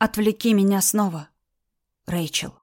Отвлеки меня снова. Рэйчел.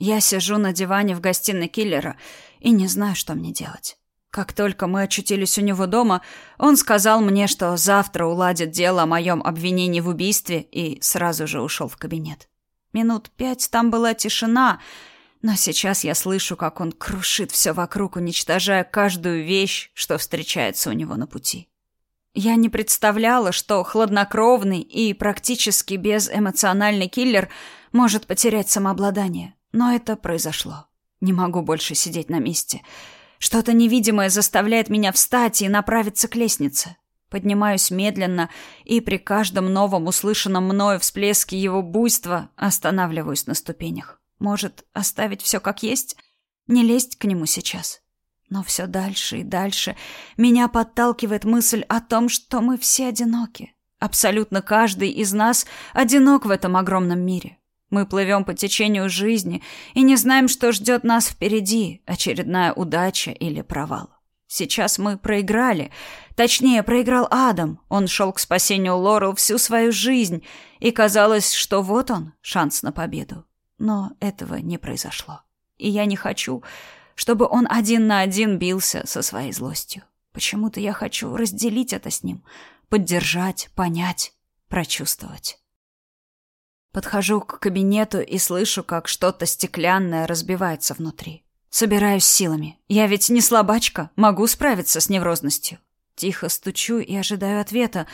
Я сижу на диване в гостиной киллера и не знаю, что мне делать. Как только мы очутились у него дома, он сказал мне, что завтра уладит дело о моем обвинении в убийстве и сразу же ушел в кабинет. Минут пять там была тишина, но сейчас я слышу, как он крушит все вокруг, уничтожая каждую вещь, что встречается у него на пути. Я не представляла, что хладнокровный и практически безэмоциональный киллер может потерять самообладание. Но это произошло. Не могу больше сидеть на месте. Что-то невидимое заставляет меня встать и направиться к лестнице. Поднимаюсь медленно, и при каждом новом услышанном мною всплеске его буйства останавливаюсь на ступенях. Может, оставить все как есть? Не лезть к нему сейчас. Но все дальше и дальше меня подталкивает мысль о том, что мы все одиноки. Абсолютно каждый из нас одинок в этом огромном мире. Мы плывем по течению жизни и не знаем, что ждет нас впереди, очередная удача или провал. Сейчас мы проиграли. Точнее, проиграл Адам. Он шел к спасению Лорел всю свою жизнь, и казалось, что вот он, шанс на победу. Но этого не произошло. И я не хочу, чтобы он один на один бился со своей злостью. Почему-то я хочу разделить это с ним, поддержать, понять, прочувствовать. Подхожу к кабинету и слышу, как что-то стеклянное разбивается внутри. Собираюсь силами. Я ведь не слабачка, могу справиться с неврозностью. Тихо стучу и ожидаю ответа,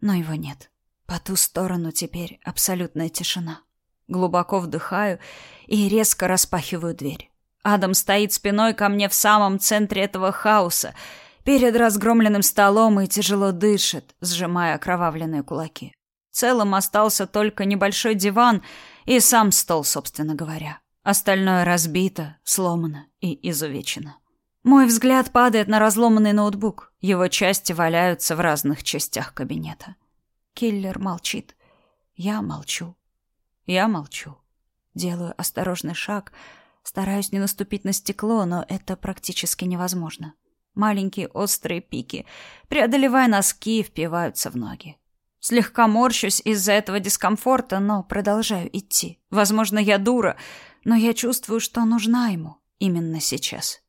но его нет. По ту сторону теперь абсолютная тишина. Глубоко вдыхаю и резко распахиваю дверь. Адам стоит спиной ко мне в самом центре этого хаоса, перед разгромленным столом и тяжело дышит, сжимая окровавленные кулаки. В целом остался только небольшой диван и сам стол, собственно говоря. Остальное разбито, сломано и изувечено. Мой взгляд падает на разломанный ноутбук. Его части валяются в разных частях кабинета. Киллер молчит. Я молчу. Я молчу. Делаю осторожный шаг — Стараюсь не наступить на стекло, но это практически невозможно. Маленькие острые пики, преодолевая носки, впиваются в ноги. Слегка морщусь из-за этого дискомфорта, но продолжаю идти. Возможно, я дура, но я чувствую, что нужна ему именно сейчас.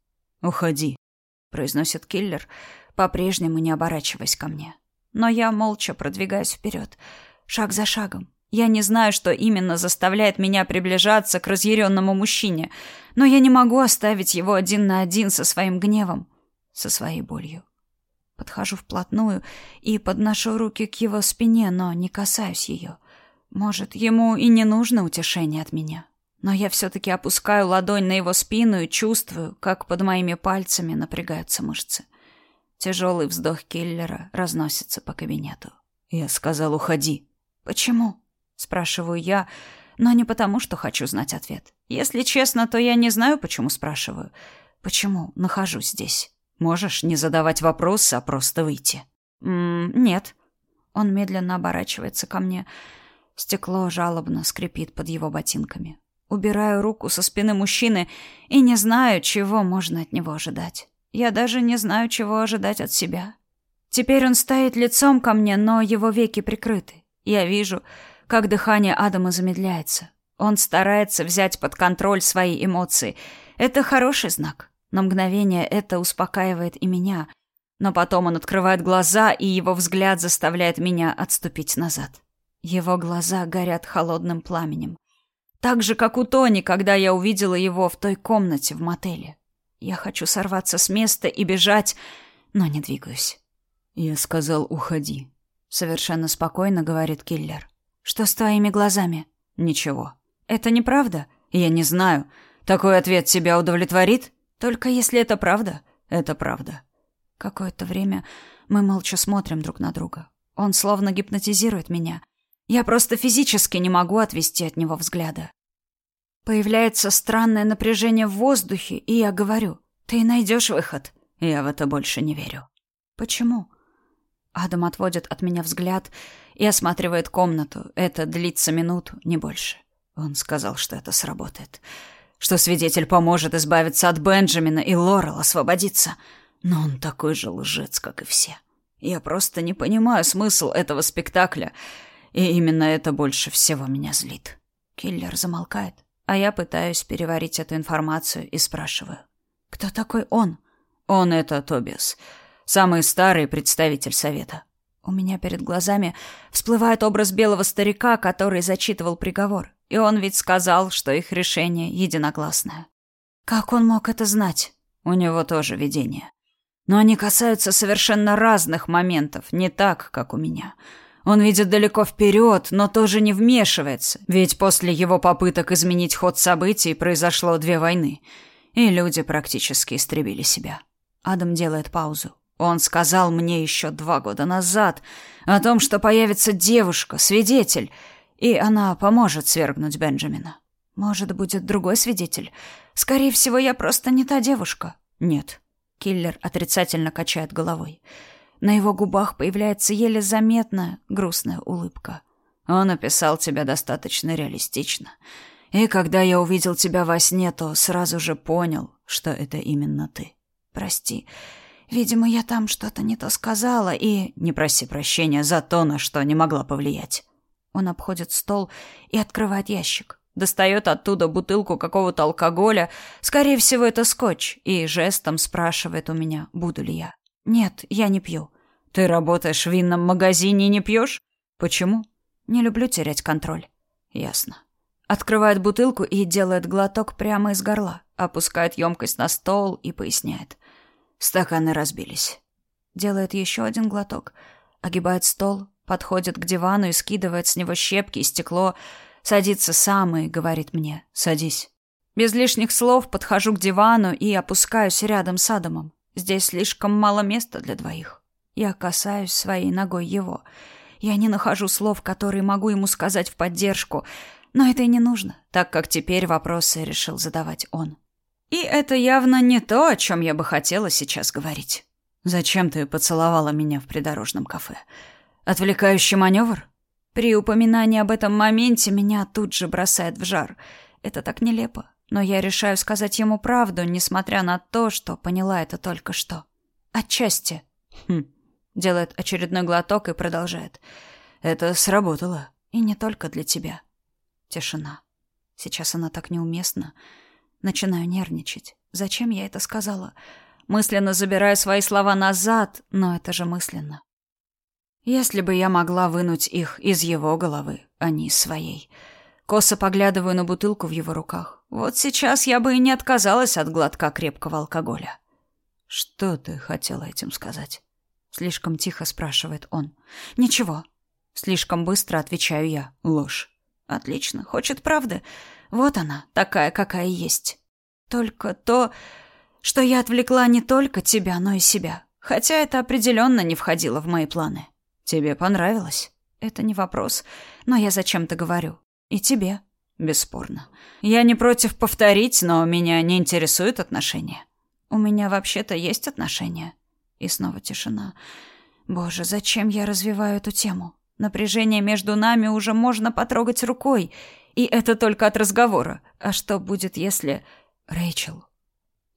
«Уходи», — произносит киллер, по-прежнему не оборачиваясь ко мне. Но я молча продвигаюсь вперед, шаг за шагом, я не знаю, что именно заставляет меня приближаться к разъяренному мужчине, но я не могу оставить его один на один со своим гневом, со своей болью. Подхожу вплотную и подношу руки к его спине, но не касаюсь ее. Может, ему и не нужно утешение от меня. Но я все-таки опускаю ладонь на его спину и чувствую, как под моими пальцами напрягаются мышцы. Тяжелый вздох киллера разносится по кабинету. Я сказал, уходи. Почему? Спрашиваю я, но не потому, что хочу знать ответ. Если честно, то я не знаю, почему спрашиваю. Почему нахожусь здесь? Можешь не задавать вопросы, а просто выйти. М -м нет. Он медленно оборачивается ко мне. Стекло жалобно скрипит под его ботинками. Убираю руку со спины мужчины и не знаю, чего можно от него ожидать. Я даже не знаю, чего ожидать от себя. Теперь он стоит лицом ко мне, но его веки прикрыты. Я вижу, как дыхание Адама замедляется. Он старается взять под контроль свои эмоции. Это хороший знак. На мгновение это успокаивает и меня. Но потом он открывает глаза, и его взгляд заставляет меня отступить назад. Его глаза горят холодным пламенем. Так же, как у Тони, когда я увидела его в той комнате в мотеле. Я хочу сорваться с места и бежать, но не двигаюсь. «Я сказал, уходи», — совершенно спокойно говорит киллер. Что с твоими глазами? Ничего. Это неправда? Я не знаю. Такой ответ тебя удовлетворит? Только если это правда. Это правда. Какое-то время мы молча смотрим друг на друга. Он словно гипнотизирует меня. Я просто физически не могу отвести от него взгляда. Появляется странное напряжение в воздухе, и я говорю: "Ты найдешь выход". Я в это больше не верю. Почему? Адам отводит от меня взгляд и осматривает комнату. Это длится минуту, не больше. Он сказал, что это сработает. Что свидетель поможет избавиться от Бенджамина и Лорел освободиться. Но он такой же лжец, как и все. Я просто не понимаю смысл этого спектакля. И именно это больше всего меня злит. Киллер замолкает, а я пытаюсь переварить эту информацию и спрашиваю. «Кто такой он?» «Он — это Тобиас, самый старый представитель Совета». У меня перед глазами всплывает образ белого старика, который зачитывал приговор. И он ведь сказал, что их решение единогласное. Как он мог это знать? У него тоже видение. Но они касаются совершенно разных моментов, не так, как у меня. Он видит далеко вперед, но тоже не вмешивается, ведь после его попыток изменить ход событий произошло две войны, и люди практически истребили себя. Адам делает паузу. Он сказал мне еще два года назад о том, что появится девушка, свидетель, и она поможет свергнуть Бенджамина. Может, будет другой свидетель? Скорее всего, я просто не та девушка. Нет. Киллер отрицательно качает головой. На его губах появляется еле заметная грустная улыбка. Он описал тебя достаточно реалистично. И когда я увидел тебя во сне, то сразу же понял, что это именно ты. Прости. Видимо, я там что-то не то сказала и... Не проси прощения за то, на что не могла повлиять. Он обходит стол и открывает ящик. Достает оттуда бутылку какого-то алкоголя, скорее всего, это скотч, и жестом спрашивает у меня, буду ли я. Нет, я не пью. Ты работаешь в винном магазине и не пьешь? Почему? Не люблю терять контроль. Ясно. Открывает бутылку и делает глоток прямо из горла, опускает емкость на стол и поясняет. Стаканы разбились. Делает еще один глоток, огибает стол, подходит к дивану и скидывает с него щепки и стекло, садится сам и говорит мне «садись». Без лишних слов подхожу к дивану и опускаюсь рядом с Адамом. Здесь слишком мало места для двоих. Я касаюсь своей ногой его. Я не нахожу слов, которые могу ему сказать в поддержку, но это и не нужно, так как теперь вопросы решил задавать он. И это явно не то, о чем я бы хотела сейчас говорить. «Зачем ты поцеловала меня в придорожном кафе? Отвлекающий маневр?» При упоминании об этом моменте меня тут же бросает в жар. Это так нелепо. Но я решаю сказать ему правду, несмотря на то, что поняла это только что. Отчасти. Хм. Делает очередной глоток и продолжает. Это сработало. И не только для тебя. Тишина. Сейчас она так неуместна. Начинаю нервничать. Зачем я это сказала? Мысленно забираю свои слова назад, но это же мысленно. Если бы я могла вынуть их из его головы, а не из своей. Косо поглядываю на бутылку в его руках. Вот сейчас я бы и не отказалась от глотка крепкого алкоголя. «Что ты хотела этим сказать?» Слишком тихо спрашивает он. «Ничего». Слишком быстро отвечаю я. «Ложь». «Отлично. Хочет правды. Вот она, такая, какая есть. Только то, что я отвлекла не только тебя, но и себя. Хотя это определенно не входило в мои планы. Тебе понравилось? Это не вопрос, но я зачем-то говорю. И тебе. Бесспорно. Я не против повторить, но меня не интересуют отношения. У меня вообще-то есть отношения. И снова тишина. Боже, зачем я развиваю эту тему? Напряжение между нами уже можно потрогать рукой, и это только от разговора. А что будет, если... Рэйчел.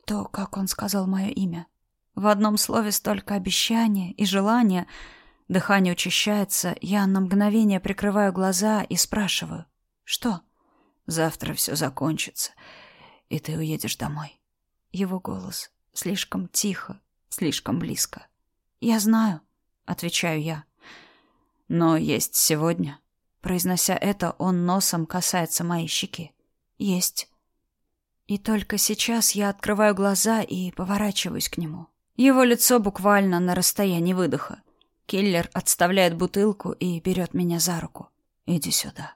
То, как он сказал мое имя. В одном слове столько обещания и желания, Дыхание учащается, я на мгновение прикрываю глаза и спрашиваю. «Что?» «Завтра все закончится, и ты уедешь домой». Его голос слишком тихо, слишком близко. «Я знаю», — отвечаю я. «Но есть сегодня». Произнося это, он носом касается моей щеки. «Есть». И только сейчас я открываю глаза и поворачиваюсь к нему. Его лицо буквально на расстоянии выдоха. Киллер отставляет бутылку и берет меня за руку. «Иди сюда».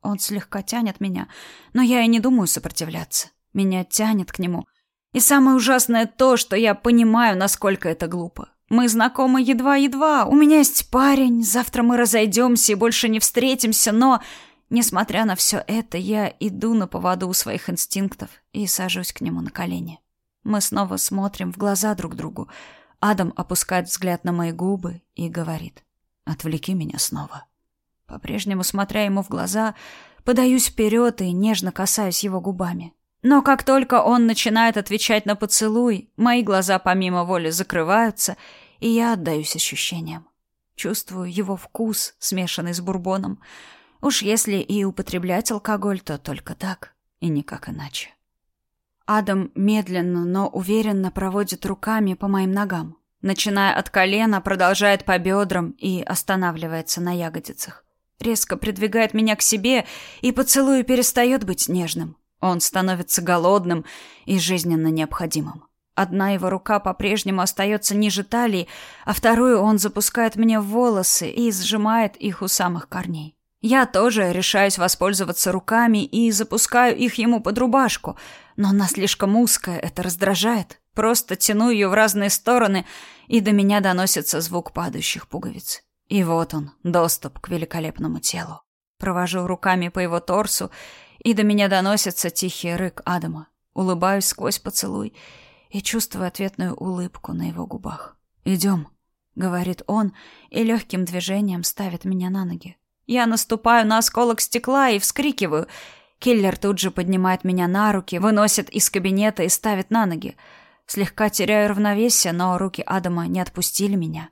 Он слегка тянет меня, но я и не думаю сопротивляться. Меня тянет к нему. И самое ужасное то, что я понимаю, насколько это глупо. Мы знакомы едва-едва. У меня есть парень. Завтра мы разойдемся и больше не встретимся, но... Несмотря на все это, я иду на поводу у своих инстинктов и сажусь к нему на колени. Мы снова смотрим в глаза друг другу. Адам опускает взгляд на мои губы и говорит. «Отвлеки меня снова». По-прежнему, смотря ему в глаза, подаюсь вперед и нежно касаюсь его губами. Но как только он начинает отвечать на поцелуй, мои глаза помимо воли закрываются, и я отдаюсь ощущениям. Чувствую его вкус, смешанный с бурбоном. Уж если и употреблять алкоголь, то только так и никак иначе. Адам медленно, но уверенно проводит руками по моим ногам. Начиная от колена, продолжает по бедрам и останавливается на ягодицах. Резко придвигает меня к себе, и поцелуй перестает быть нежным. Он становится голодным и жизненно необходимым. Одна его рука по-прежнему остается ниже талии, а вторую он запускает мне в волосы и сжимает их у самых корней. Я тоже решаюсь воспользоваться руками и запускаю их ему под рубашку, но она слишком узкая, это раздражает. Просто тяну ее в разные стороны, и до меня доносится звук падающих пуговиц. И вот он, доступ к великолепному телу. Провожу руками по его торсу, и до меня доносится тихий рык Адама. Улыбаюсь сквозь поцелуй и чувствую ответную улыбку на его губах. «Идем», — говорит он, и легким движением ставит меня на ноги. Я наступаю на осколок стекла и вскрикиваю. Киллер тут же поднимает меня на руки, выносит из кабинета и ставит на ноги. Слегка теряю равновесие, но руки Адама не отпустили меня.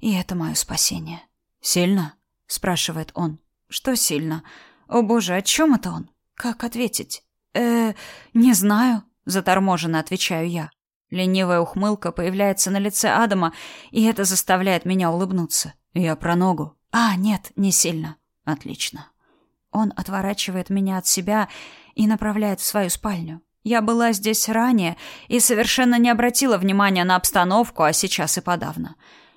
И это мое спасение. «Сильно?» — спрашивает он. «Что сильно? О боже, о чем это он? Как ответить?» «Э, не знаю», — заторможенно отвечаю я. Ленивая ухмылка появляется на лице Адама, и это заставляет меня улыбнуться. «Я про ногу». «А, нет, не сильно». «Отлично». Он отворачивает меня от себя и направляет в свою спальню. Я была здесь ранее и совершенно не обратила внимания на обстановку, а сейчас и подавно.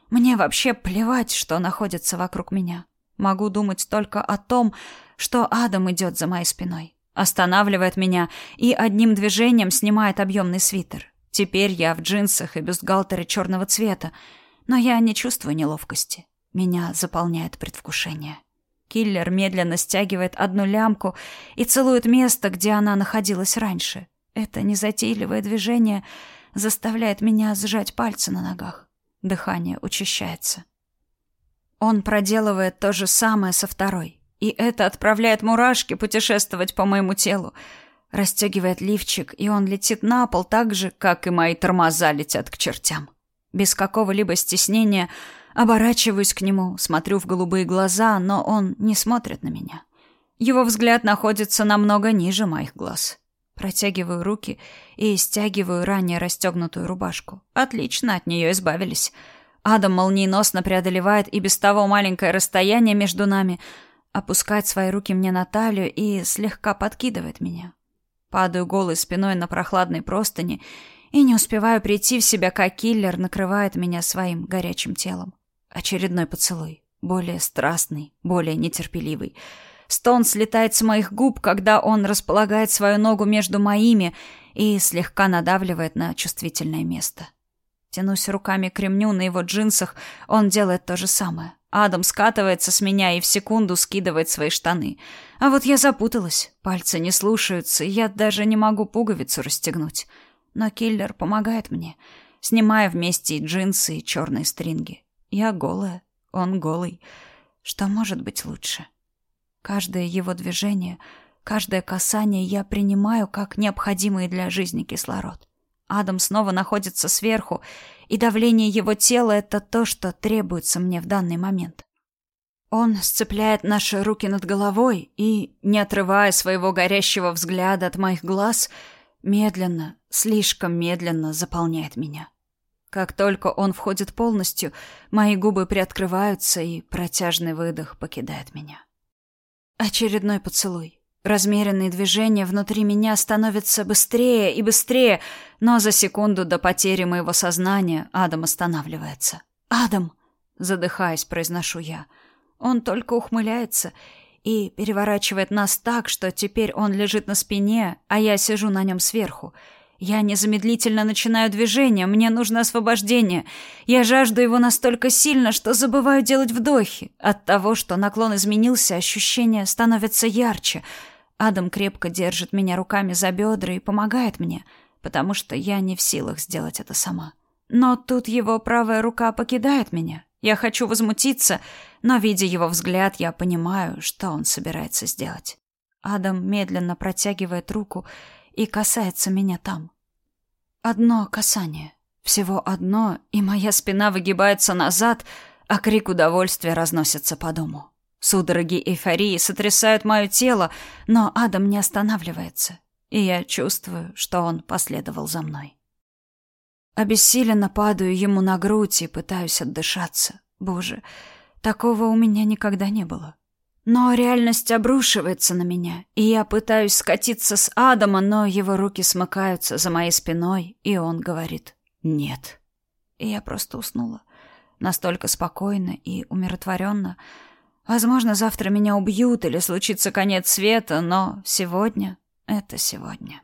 Мне вообще плевать, что находится вокруг меня. Могу думать только о том, что Адам идет за моей спиной. Останавливает меня и одним движением снимает объемный свитер. Теперь я в джинсах и бюстгальтере черного цвета, но я не чувствую неловкости. Меня заполняет предвкушение. Киллер медленно стягивает одну лямку и целует место, где она находилась раньше. Это незатейливое движение заставляет меня сжать пальцы на ногах. Дыхание учащается. Он проделывает то же самое со второй. И это отправляет мурашки путешествовать по моему телу. Растягивает лифчик, и он летит на пол так же, как и мои тормоза летят к чертям. Без какого-либо стеснения оборачиваюсь к нему, смотрю в голубые глаза, но он не смотрит на меня. Его взгляд находится намного ниже моих глаз. Протягиваю руки и стягиваю ранее расстегнутую рубашку. Отлично, от нее избавились. Адам молниеносно преодолевает и без того маленькое расстояние между нами, опускает свои руки мне на талию и слегка подкидывает меня. Падаю голой спиной на прохладной простыни и не успеваю прийти в себя, как киллер накрывает меня своим горячим телом. Очередной поцелуй. Более страстный, более нетерпеливый. Стон слетает с моих губ, когда он располагает свою ногу между моими и слегка надавливает на чувствительное место. Тянусь руками к ремню на его джинсах, он делает то же самое. Адам скатывается с меня и в секунду скидывает свои штаны. А вот я запуталась, пальцы не слушаются, я даже не могу пуговицу расстегнуть. Но киллер помогает мне, снимая вместе и джинсы, и черные стринги. Я голая, он голый. Что может быть лучше? Каждое его движение, каждое касание я принимаю как необходимый для жизни кислород. Адам снова находится сверху, и давление его тела — это то, что требуется мне в данный момент. Он сцепляет наши руки над головой и, не отрывая своего горящего взгляда от моих глаз, медленно, слишком медленно заполняет меня. Как только он входит полностью, мои губы приоткрываются, и протяжный выдох покидает меня. Очередной поцелуй. Размеренные движения внутри меня становятся быстрее и быстрее, но за секунду до потери моего сознания Адам останавливается. «Адам!» — задыхаясь, произношу я. Он только ухмыляется и переворачивает нас так, что теперь он лежит на спине, а я сижу на нем сверху — я незамедлительно начинаю движение, мне нужно освобождение. Я жажду его настолько сильно, что забываю делать вдохи. От того, что наклон изменился, ощущение становится ярче. Адам крепко держит меня руками за бедра и помогает мне, потому что я не в силах сделать это сама. Но тут его правая рука покидает меня. Я хочу возмутиться, но, видя его взгляд, я понимаю, что он собирается сделать. Адам медленно протягивает руку и касается меня там. Одно касание. Всего одно, и моя спина выгибается назад, а крик удовольствия разносится по дому. Судороги эйфории сотрясают мое тело, но Адам не останавливается, и я чувствую, что он последовал за мной. Обессиленно падаю ему на грудь и пытаюсь отдышаться. Боже, такого у меня никогда не было. Но реальность обрушивается на меня, и я пытаюсь скатиться с Адама, но его руки смыкаются за моей спиной, и он говорит «нет». И я просто уснула. Настолько спокойно и умиротворенно. Возможно, завтра меня убьют или случится конец света, но сегодня — это сегодня.